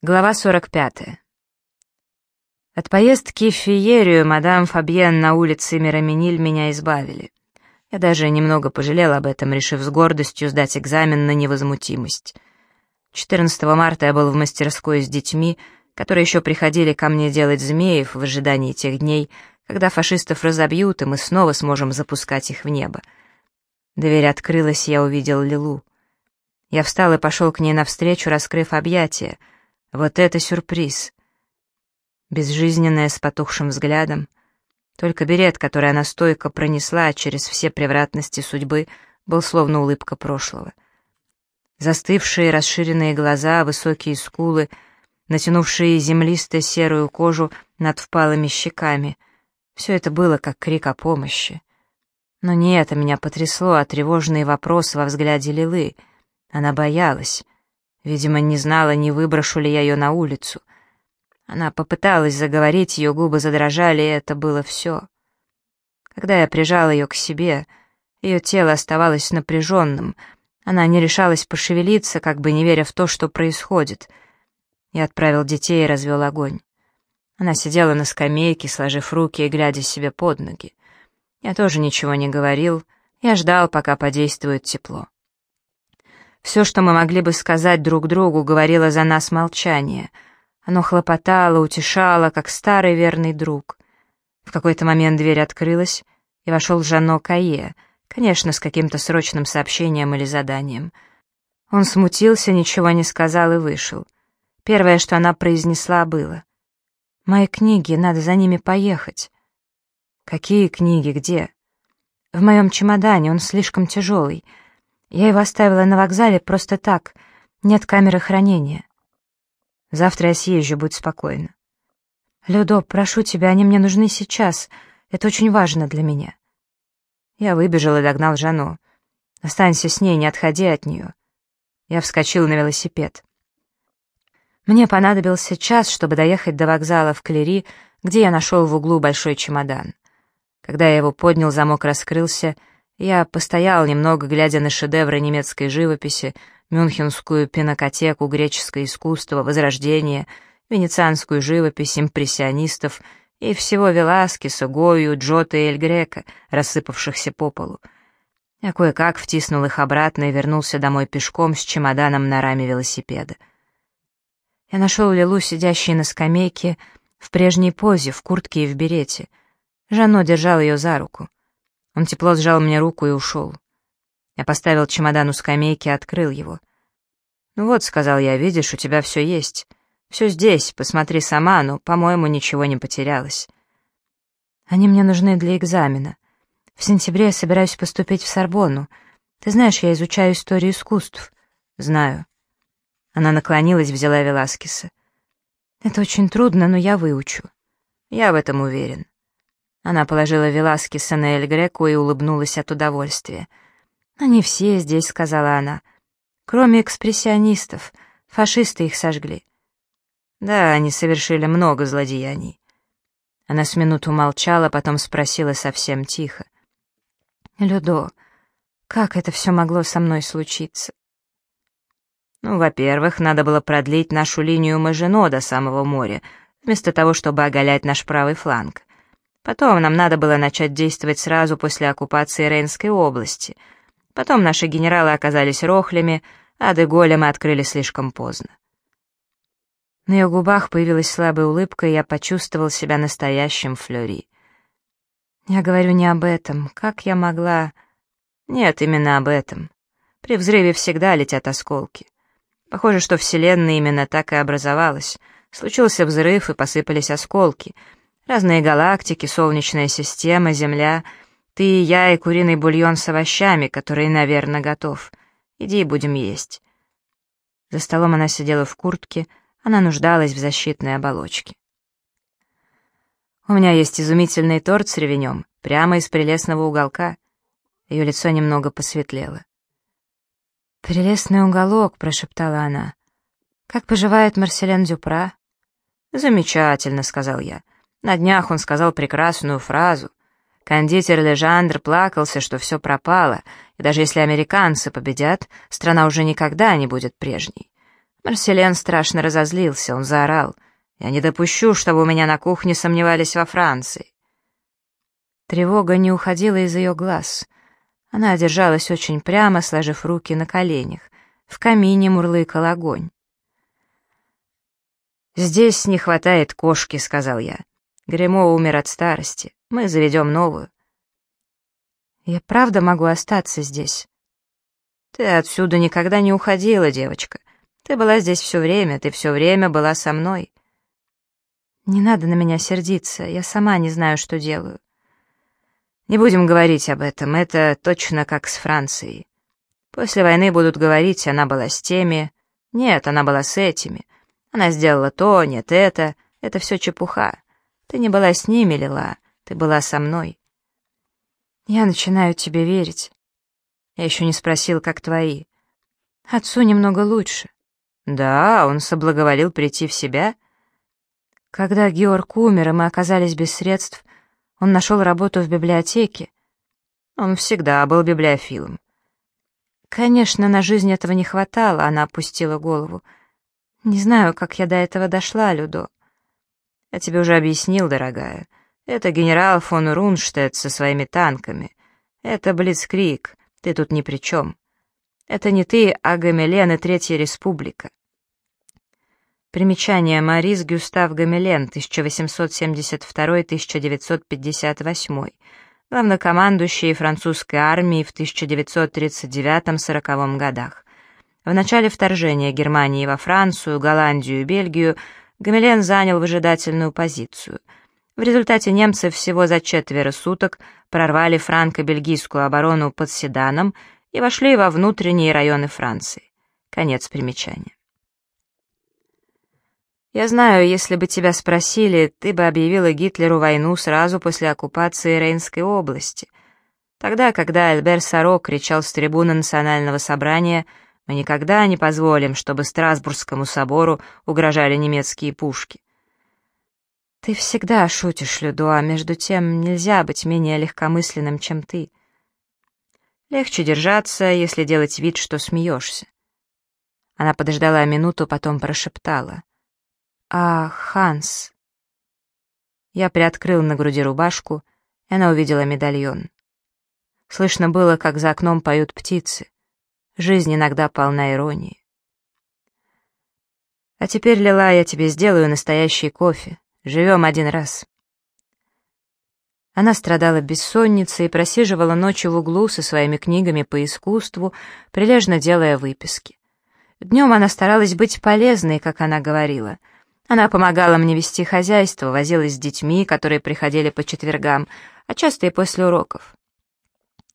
Глава 45. От поездки в Фиерию мадам Фабьен на улице Мираминиль меня избавили. Я даже немного пожалел об этом, решив с гордостью сдать экзамен на невозмутимость. 14 марта я был в мастерской с детьми, которые еще приходили ко мне делать змеев в ожидании тех дней, когда фашистов разобьют, и мы снова сможем запускать их в небо. Дверь открылась, я увидел Лилу. Я встал и пошел к ней навстречу, раскрыв объятия — вот это сюрприз! Безжизненная, с потухшим взглядом. Только берет, который она стойко пронесла через все превратности судьбы, был словно улыбка прошлого. Застывшие расширенные глаза, высокие скулы, натянувшие землисто-серую кожу над впалыми щеками. Все это было как крик о помощи. Но не это меня потрясло, а тревожные вопросы во взгляде Лилы. Она боялась. Видимо, не знала, не выброшу ли я ее на улицу. Она попыталась заговорить, ее губы задрожали, и это было все. Когда я прижал ее к себе, ее тело оставалось напряженным, она не решалась пошевелиться, как бы не веря в то, что происходит. Я отправил детей и развел огонь. Она сидела на скамейке, сложив руки и глядя себе под ноги. Я тоже ничего не говорил, я ждал, пока подействует тепло. Все, что мы могли бы сказать друг другу, говорило за нас молчание. Оно хлопотало, утешало, как старый верный друг. В какой-то момент дверь открылась, и вошел Жано Кае, конечно, с каким-то срочным сообщением или заданием. Он смутился, ничего не сказал и вышел. Первое, что она произнесла, было. «Мои книги, надо за ними поехать». «Какие книги? Где?» «В моем чемодане, он слишком тяжелый». Я его оставила на вокзале просто так. Нет камеры хранения. Завтра я съезжу, будь спокойна. Людо, прошу тебя, они мне нужны сейчас. Это очень важно для меня. Я выбежал и догнал Жану. Останься с ней, не отходи от нее. Я вскочил на велосипед. Мне понадобился час, чтобы доехать до вокзала в Клери, где я нашел в углу большой чемодан. Когда я его поднял, замок раскрылся — я постоял немного, глядя на шедевры немецкой живописи, мюнхенскую пинокотеку, греческое искусство, возрождение, венецианскую живопись импрессионистов и всего Веласкеса, Гою, Джота и Эль Грека, рассыпавшихся по полу. Я кое-как втиснул их обратно и вернулся домой пешком с чемоданом на раме велосипеда. Я нашел Лилу, сидящей на скамейке, в прежней позе, в куртке и в берете. Жанно держал ее за руку. Он тепло сжал мне руку и ушел. Я поставил чемодан у скамейки и открыл его. «Ну вот», — сказал я, — «видишь, у тебя все есть. Все здесь, посмотри сама, но, по-моему, ничего не потерялось». «Они мне нужны для экзамена. В сентябре я собираюсь поступить в Сорбонну. Ты знаешь, я изучаю историю искусств». «Знаю». Она наклонилась, взяла Веласкеса. «Это очень трудно, но я выучу». «Я в этом уверен». Она положила Веласкеса на Эль Греку и улыбнулась от удовольствия. «Они все здесь», — сказала она. «Кроме экспрессионистов. Фашисты их сожгли». «Да, они совершили много злодеяний». Она с минуту молчала, потом спросила совсем тихо. «Людо, как это все могло со мной случиться?» «Ну, во-первых, надо было продлить нашу линию Мажино до самого моря, вместо того, чтобы оголять наш правый фланг. Потом нам надо было начать действовать сразу после оккупации Рейнской области. Потом наши генералы оказались рохлями, а Деголя мы открыли слишком поздно. На ее губах появилась слабая улыбка, и я почувствовал себя настоящим Флори. Я говорю не об этом. Как я могла... Нет, именно об этом. При взрыве всегда летят осколки. Похоже, что Вселенная именно так и образовалась. Случился взрыв, и посыпались осколки — Разные галактики, Солнечная система, Земля. Ты и я, и куриный бульон с овощами, который, наверное, готов. Иди, будем есть». За столом она сидела в куртке, она нуждалась в защитной оболочке. «У меня есть изумительный торт с ревенем, прямо из прелестного уголка». Ее лицо немного посветлело. «Прелестный уголок», — прошептала она. «Как поживает Марселен Дюпра?» «Замечательно», — сказал я. На днях он сказал прекрасную фразу. Кондитер Лежандр плакался, что все пропало, и даже если американцы победят, страна уже никогда не будет прежней. Марселен страшно разозлился, он заорал. «Я не допущу, чтобы у меня на кухне сомневались во Франции». Тревога не уходила из ее глаз. Она держалась очень прямо, сложив руки на коленях. В камине мурлыкал огонь. «Здесь не хватает кошки», — сказал я. «Гремо умер от старости. Мы заведем новую». «Я правда могу остаться здесь?» «Ты отсюда никогда не уходила, девочка. Ты была здесь все время, ты все время была со мной». «Не надо на меня сердиться, я сама не знаю, что делаю». «Не будем говорить об этом, это точно как с Францией. После войны будут говорить, она была с теми. Нет, она была с этими. Она сделала то, нет это. Это все чепуха. Ты не была с ними, Лила, ты была со мной. Я начинаю тебе верить. Я еще не спросил, как твои. Отцу немного лучше. Да, он соблаговолил прийти в себя. Когда Георг умер, и мы оказались без средств, он нашел работу в библиотеке. Он всегда был библиофилом. Конечно, на жизнь этого не хватало, она опустила голову. Не знаю, как я до этого дошла, Людо. Я тебе уже объяснил, дорогая. Это генерал фон Рунштедт со своими танками. Это Блицкрик, ты тут ни при чем. Это не ты, а Гамелен и Третья Республика. Примечание Марис Гюстав Гамелен, 1872-1958, главнокомандующий французской армией в 1939-40 годах. В начале вторжения Германии во Францию, Голландию и Бельгию Гамилен занял выжидательную позицию. В результате немцы всего за четверо суток прорвали франко-бельгийскую оборону под Седаном и вошли во внутренние районы Франции. Конец примечания. Я знаю, если бы тебя спросили, ты бы объявила Гитлеру войну сразу после оккупации Рейнской области. Тогда, когда Альбер Саро кричал с трибуны национального собрания — мы никогда не позволим, чтобы Страсбургскому собору угрожали немецкие пушки. Ты всегда шутишь, Людо, а между тем нельзя быть менее легкомысленным, чем ты. Легче держаться, если делать вид, что смеешься. Она подождала минуту, потом прошептала. «А, Ханс...» Я приоткрыл на груди рубашку, и она увидела медальон. Слышно было, как за окном поют птицы. Жизнь иногда полна иронии. А теперь, Лила, я тебе сделаю настоящий кофе. Живем один раз. Она страдала бессонницей и просиживала ночью в углу со своими книгами по искусству, прилежно делая выписки. Днем она старалась быть полезной, как она говорила. Она помогала мне вести хозяйство, возилась с детьми, которые приходили по четвергам, а часто и после уроков.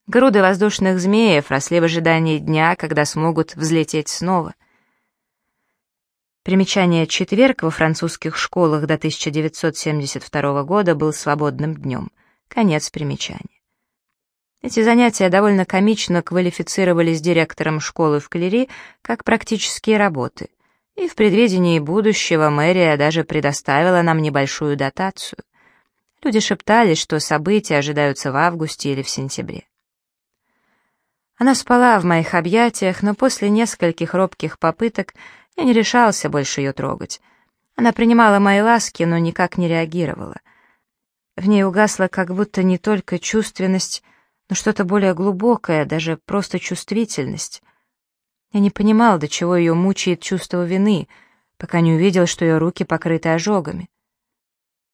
Груды воздушных змеев росли в ожидании дня, когда смогут взлететь снова. Примечание «четверг» во французских школах до 1972 года был свободным днем. Конец примечания. Эти занятия довольно комично квалифицировались директором школы в Калери как практические работы, и в предвидении будущего мэрия даже предоставила нам небольшую дотацию. Люди шептались, что события ожидаются в августе или в сентябре. Она спала в моих объятиях, но после нескольких робких попыток я не решался больше ее трогать. Она принимала мои ласки, но никак не реагировала. В ней угасла как будто не только чувственность, но что-то более глубокое, даже просто чувствительность. Я не понимал, до чего ее мучает чувство вины, пока не увидел, что ее руки покрыты ожогами.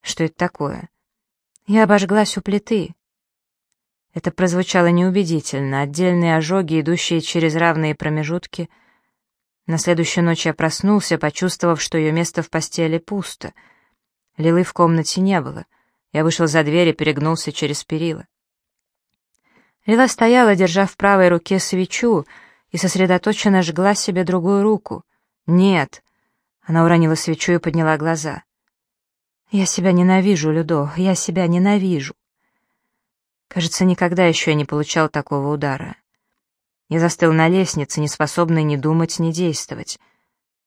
Что это такое? Я обожглась у плиты. Это прозвучало неубедительно, отдельные ожоги, идущие через равные промежутки. На следующую ночь я проснулся, почувствовав, что ее место в постели пусто. Лилы в комнате не было. Я вышел за дверь и перегнулся через перила. Лила стояла, держа в правой руке свечу, и сосредоточенно жгла себе другую руку. «Нет!» Она уронила свечу и подняла глаза. «Я себя ненавижу, Людо, я себя ненавижу!» Кажется, никогда еще я не получал такого удара. Я застыл на лестнице, не способный ни думать, ни действовать.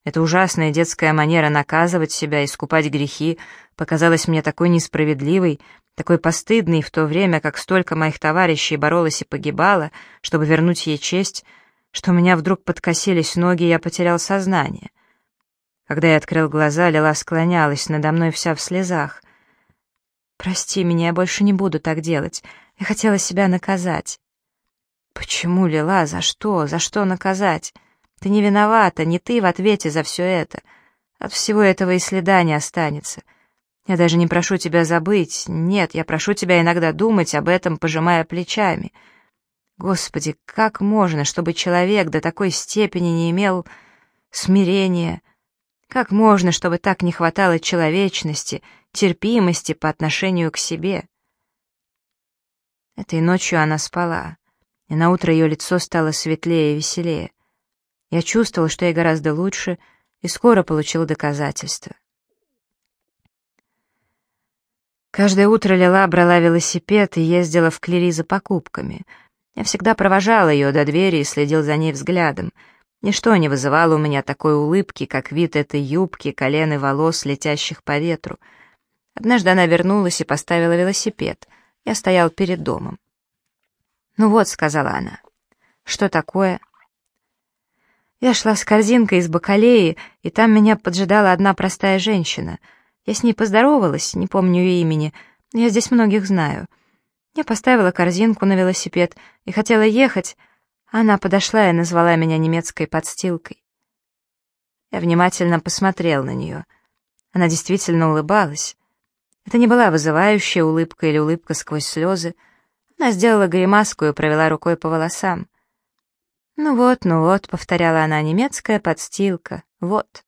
Эта ужасная детская манера наказывать себя, искупать грехи, показалась мне такой несправедливой, такой постыдной в то время, как столько моих товарищей боролось и погибало, чтобы вернуть ей честь, что у меня вдруг подкосились ноги, и я потерял сознание. Когда я открыл глаза, Лила склонялась надо мной вся в слезах. «Прости меня, я больше не буду так делать. Я хотела себя наказать». «Почему, Лила? За что? За что наказать? Ты не виновата, не ты в ответе за все это. От всего этого и следа не останется. Я даже не прошу тебя забыть. Нет, я прошу тебя иногда думать об этом, пожимая плечами. Господи, как можно, чтобы человек до такой степени не имел смирения? Как можно, чтобы так не хватало человечности, терпимости по отношению к себе? Этой ночью она спала, и наутро ее лицо стало светлее и веселее. Я чувствовал, что ей гораздо лучше — и скоро получил доказательства. Каждое утро Лила брала велосипед и ездила в Клери за покупками. Я всегда провожал ее до двери и следил за ней взглядом. Ничто не вызывало у меня такой улыбки, как вид этой юбки, колен и волос, летящих по ветру. Однажды она вернулась и поставила велосипед. Я стоял перед домом. «Ну вот», — сказала она. «Что такое?» Я шла с корзинкой из бакалеи, и там меня поджидала одна простая женщина. Я с ней поздоровалась, не помню ее имени, я здесь многих знаю. Я поставила корзинку на велосипед и хотела ехать, а она подошла и назвала меня немецкой подстилкой. Я внимательно посмотрел на нее. Она действительно улыбалась. Это не была вызывающая улыбка или улыбка сквозь слезы. Она сделала гримаску и провела рукой по волосам. «Ну вот, ну вот», — повторяла она, — «немецкая подстилка, вот».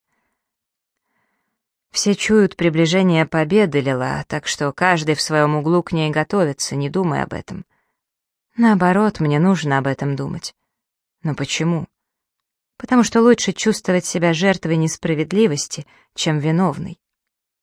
Все чуют приближение победы, Лила, так что каждый в своем углу к ней готовится, не думая об этом. Наоборот, мне нужно об этом думать. Но почему? Потому что лучше чувствовать себя жертвой несправедливости, чем виновной.